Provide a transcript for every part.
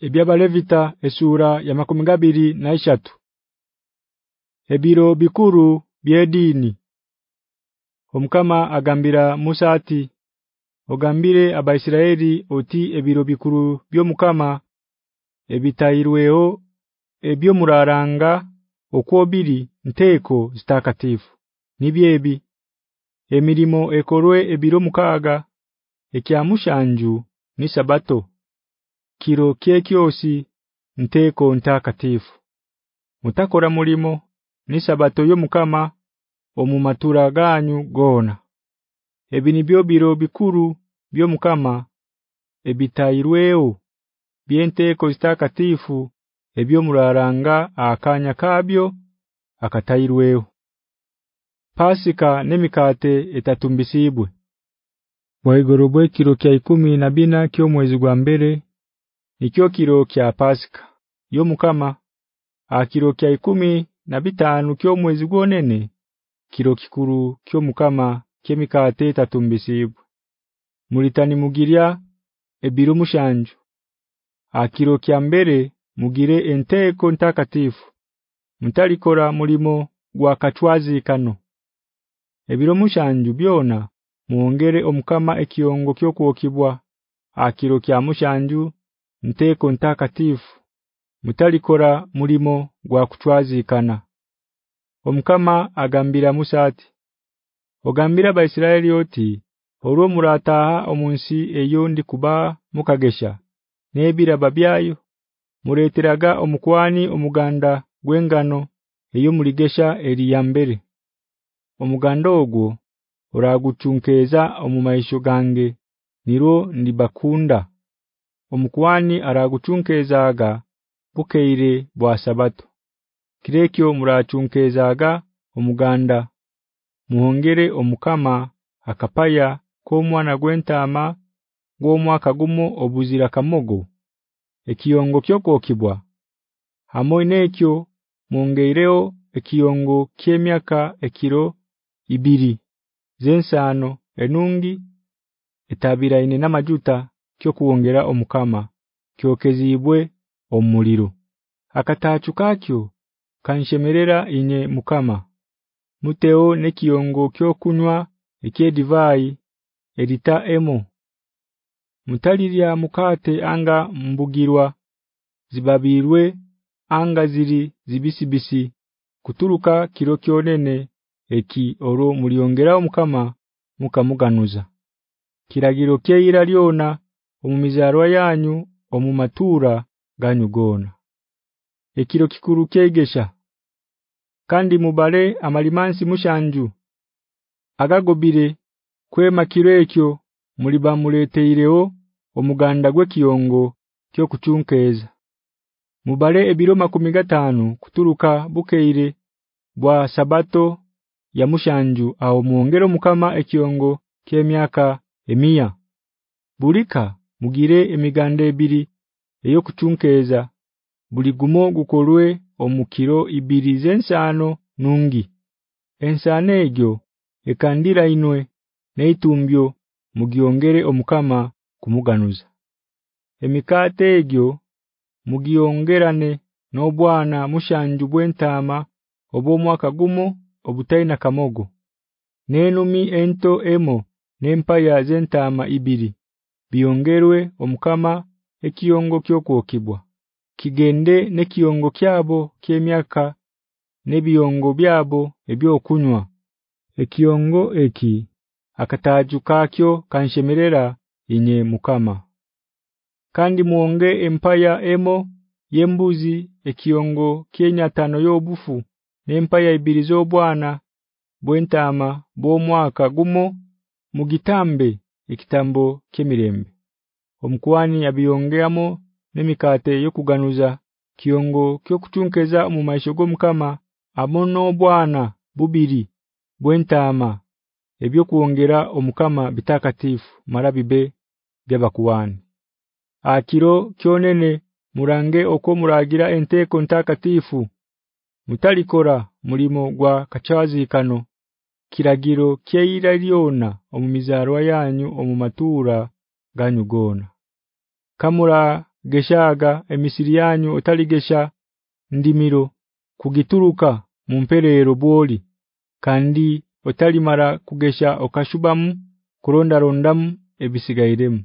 Ebyabalevita esura ya makumigabiri na ishatu Ebiro bikuru byedini Omkama agambira Musa ati Ogambire abaisiraeli oti ebiro bikuru byomukama ebitairweho ebyo muraranga okwobiri nteko zitakatifu nibyebi emirimo ekorwe ebiro mukaga ekyamushanju ni sabato kiro kekyosi nteko ntakatifu mutakora mulimo ni sabato yomukama omumatura ganyu gona ebi nibyo biro bikuru byomukama ebitairweo byenteko zitakatifu ebyo muraranga akanya kabyo akatairweo Pasika nemikate etatumbisibwe Waigorobwe kiro kya 10 na bina kyo mwezi gwa mbere nikyo kiro kya Pasika yomukama akiro kya 10 na bitanu kyo mwezi gwonene kiro kikuru kyo mukama kemikate etatumbisibwe Mulitani mugirya ebiro mushanju. Akiro kya mbere mugire enteko ntakatifu. Mtalikora mulimo gwa kachwazi kano ebiro mushanju byona muongere omukama ekiongo kyokuokibwa akiro kya mushanju nteko ntakatifu mtalikora mulimo gwa kuchwazikana omukama agambira Musati ogambira abaisiraeli oti olwo murataha omunsi eyo ndi kuba mukagesha nebira babyayo mureteraga omukwani omuganda gwengano eyo muligesha eriyambere omuganda ogwo oraguchunkeza omumaisho gange niro ndibakunda omukwani araguchunkezaga bukeire bwa sabato. Kirekyo murachunkezaga omuganda. Muhongere omukama akapaya ko mwana gwentama gw'omwaka gumo obuzira kamogo. Ekiyongo kyokokibwa. Hamwe nekyo mongeireo ekiyongo kyemyaka ekiro ibiri zensano enungi etabira ine namajuta kyo kuongera omukama kyokezibwe omuliro. Akatachu kakyo kanshemerera inye mukama. Muteo nekiyongo kyo kunywa ekyedivai edita emo. Mutalirya mukate anga mbugirwa zibabirwe anga ziri zibisibisi kuturuka kiro kyonene eki oro muliongera omukama mukamuganuza. Kiragiro kyeira lyona omumizarwa yanyu omumatura ganyugona ekiro kikuru kegesha kandi mubale amalimansi mushanju agagobire kwema kiro ekyo muliba muleteireo omuganda gwe kiyongo kyo kuchunkeza mubale ebiro 15 kuturuka bukeire bwa sabato ya mushanju au muongero mukama ekiyongo kyemyaka emia bulika mugire emiganda ebiri eyo kuchunkeza buligumo gukolwe omukiro ibiri zensano nungi. Ensane egyo ekandira inwe neitumbyo mugiongere omukama kumuganuza. Emikate egyo mugiongerane nobwana mushanju bwentama obomwaka gumo obutaina kamogo nenumi ento emo nempaya zentama ibiri biongerwe omukama ekiyongo kyokwokibwa. Kigende nekiyongo kyabo kyemyaka nebiyongo byabo ebyokunywa. Ekiyongo eki akataju kakyo kanshemerera inye mukama. Kandi muonge empaya emo yembuzi ekiyongo kyenyatano yobufu nempaya ibiri z'obwana bwentama bw'omwaka gumo mugitambe ekitambo kemirembe omkwani abiyongeamo nemikate yokuganuza kiongo kyokuchunkeza mu maisho gomukama amono bwana bubiri bwentama ebyo kuongera omukama bitakatifu marabibe byabakuwani. Akiro kyonene murange oko muragira enteko ntakatifu mutalikora mulimo gwa kachazi kano kiragiro kyeira lyona omumizarwa yanyu omumatura ganyugona kamura geshaga emisiri yanyu otaligesha ndimiro kugituruka mumperero bwoli kandi otalimara kugesha okashubamu kuronda rondamu ebisigairemu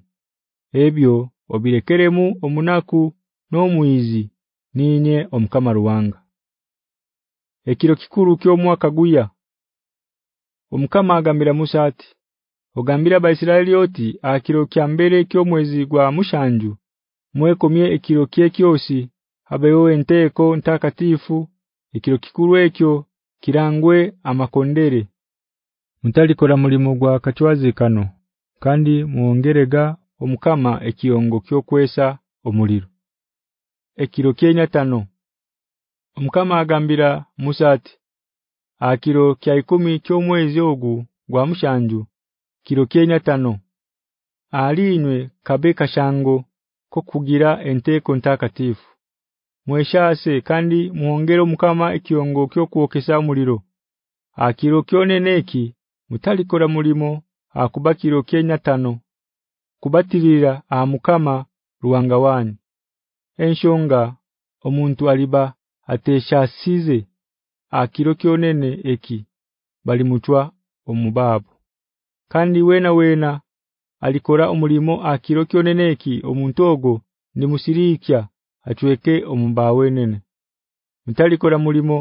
ebyo obirekeremu omunaku n'omwizi ninye omukama ruwanga ekiro kikuru kyo mwaka guya omukama agambira Musa ati ogambira abaisiraeli oti akiro kya mbere kyo mwezi gwa mushanju mwekomye ekiro kye kyosi habeyo enteko ntakatifu ekiro kikuru ekyo kirangwe amakondere. Mutali kora mulimo gwa kachwazi kano kandi muongerega omukama ekiongo kyo kwesa omuliro. Ekiro Kenya tano. Omukama agambira Musa ati akiro kya 10 kyo mwezi ogu gwa mushanju kiro Kenya tano alinywe kabeka shango ko kugira enteko ntakatifu. Mweshase kandi muongero mukama ekiongo kyo kuokesa muliro. Akiro kyoneneki mutalikora mulimo akubakiro Kenya tano kubatirira amukama ruwangawani. Enshonga omuntu aliba atesha size akiro kyonene eki bali mutwa omubabu kandi wena wena alikora omulimo akiro kyonene eki omuntu ogo ni musirikya achweke omumbawe nene mutalikora mulimo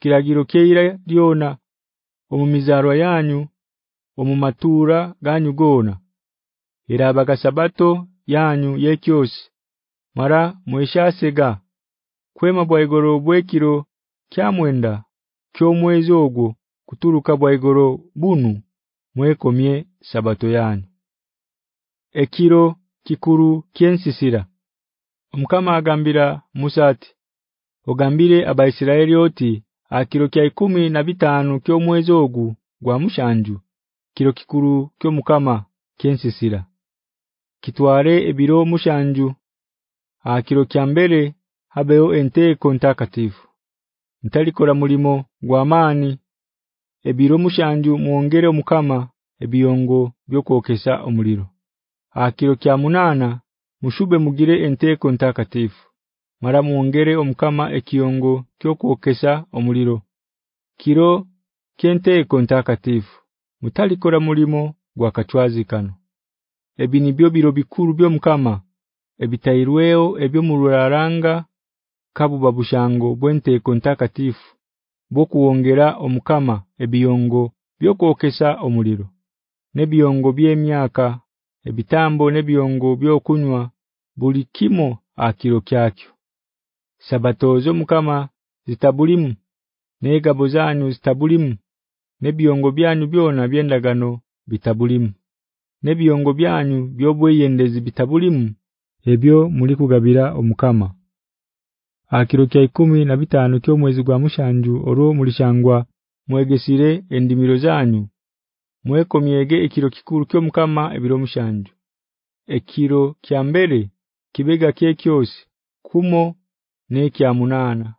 kiragiro keira lyona omumizarwa yanyu omumatura ganyu gona. Irabaga sabato yanyu yekyosi mara mweshasega kwema bwaigoro bwekiro kyamwenda kyomwezi ogwo kuturuka bwaigoro bunu mwekomye sabato yanyu ekiro kikuru kyensisira. Omkama agambira Musa ati ogambire abaisiraeli oti akiro kya 10 na bitano kyomwezi ogu gwa mushanju kiro kikuru kyo mukama kyensisira. Kitware ebiro mushanju. Akiro kya mbere habeo ente ntakatifu ntalikora mulimo gwamani ebiro mushanju muongere omukama ebiyongo byokokesa omuliro. Akiro kya munana mushube mugire enteko ntakatifu mara muongere omukama ekiyongo kyokokesa omuliro. Kiro kenteko ntakatifu mutalikora mulimo gwakachwazi kano. Ebinibyo biro bikuru byo mukama ebitairweo ebyo muraranga kabu babushango bwente kontakatifu bokuongera omukama ebiyongo byokokesa omuliro nebiyongo byemyaka ebitambo nebiyongo byokunywa buli kimo akiro kyakyo. Sabatozo mukama zitabulimu negabo zanyu zitabulimu nebiyongo byanyu byona byendagano bitabulimu nebiyongo byanyu byobweyendezi bitabulimu ebyo muri kugabira omukama akiro kya 10 na bitano kyo mwezi gwa mushanju oro mulishangwa mwegesire endimiro zanyu. Mwekomyege ekiro kikuru kyo mukama ebiro mushanju. Ekiro kya mbere kibega kyekyose kumo ne kya munana.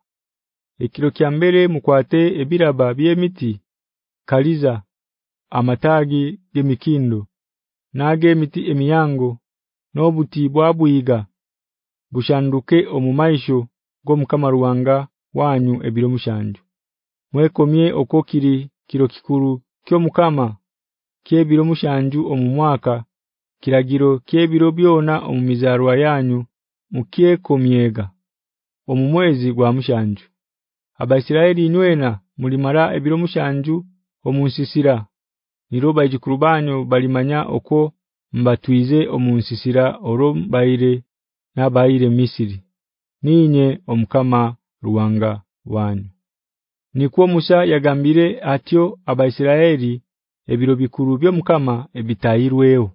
Ekiro kya mbere mukwate ebiraba byemiti kaliza amatagi gemikindo nage emiti emiyango nobuti bwabuiga bushanduke omumaisho go mukama ruwanga wanyu ebiro mushanju mwekomye okokiri kiro kikuru kyo mukama kyebiro mushanju omumwaka kiragiro kyebiro byona omumizarwa yanyu mukyekomyega omumwezi gwa mushanju abaisiraeli nywena mulimara ebiro mushanju omunsisira niroba ejikurubanyo balimanya oko mbatwize omunsisira oro baire nabaire Misiri ninye omkama ruwanga wanyu. Nikuwa Musa yagambire atyo abaisiraeli ebiro bikuru byo mukama ebitayirweyo